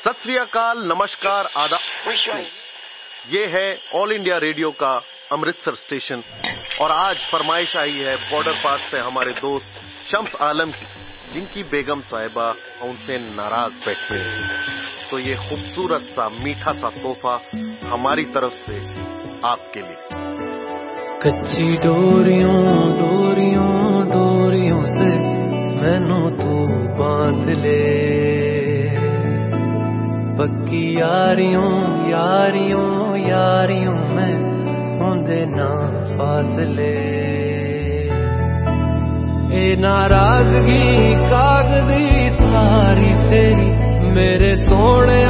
सत श्री अकाल नमस्कार आदाब ये है ऑल इंडिया रेडियो का अमृतसर स्टेशन। और आज फरमाइश आई है बॉर्डर पास से हमारे दोस्त शम्स आलम की जिनकी बेगम साहिबा उनसे नाराज़ बैठे हैं। तो ये खूबसूरत सा मीठा सा तोहफा हमारी तरफ़ से आपके लिए। कच्ची डोरियों डोरियों डोरियों से मैनू तू बाँध ले। पक्की यारियों यारियों यारियों में होंदे ना फासले। ए नाराज़गी, कागज़ी, सारी तेरी मेरे सोने सुन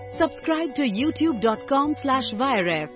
subscribe to youtube.com slash viref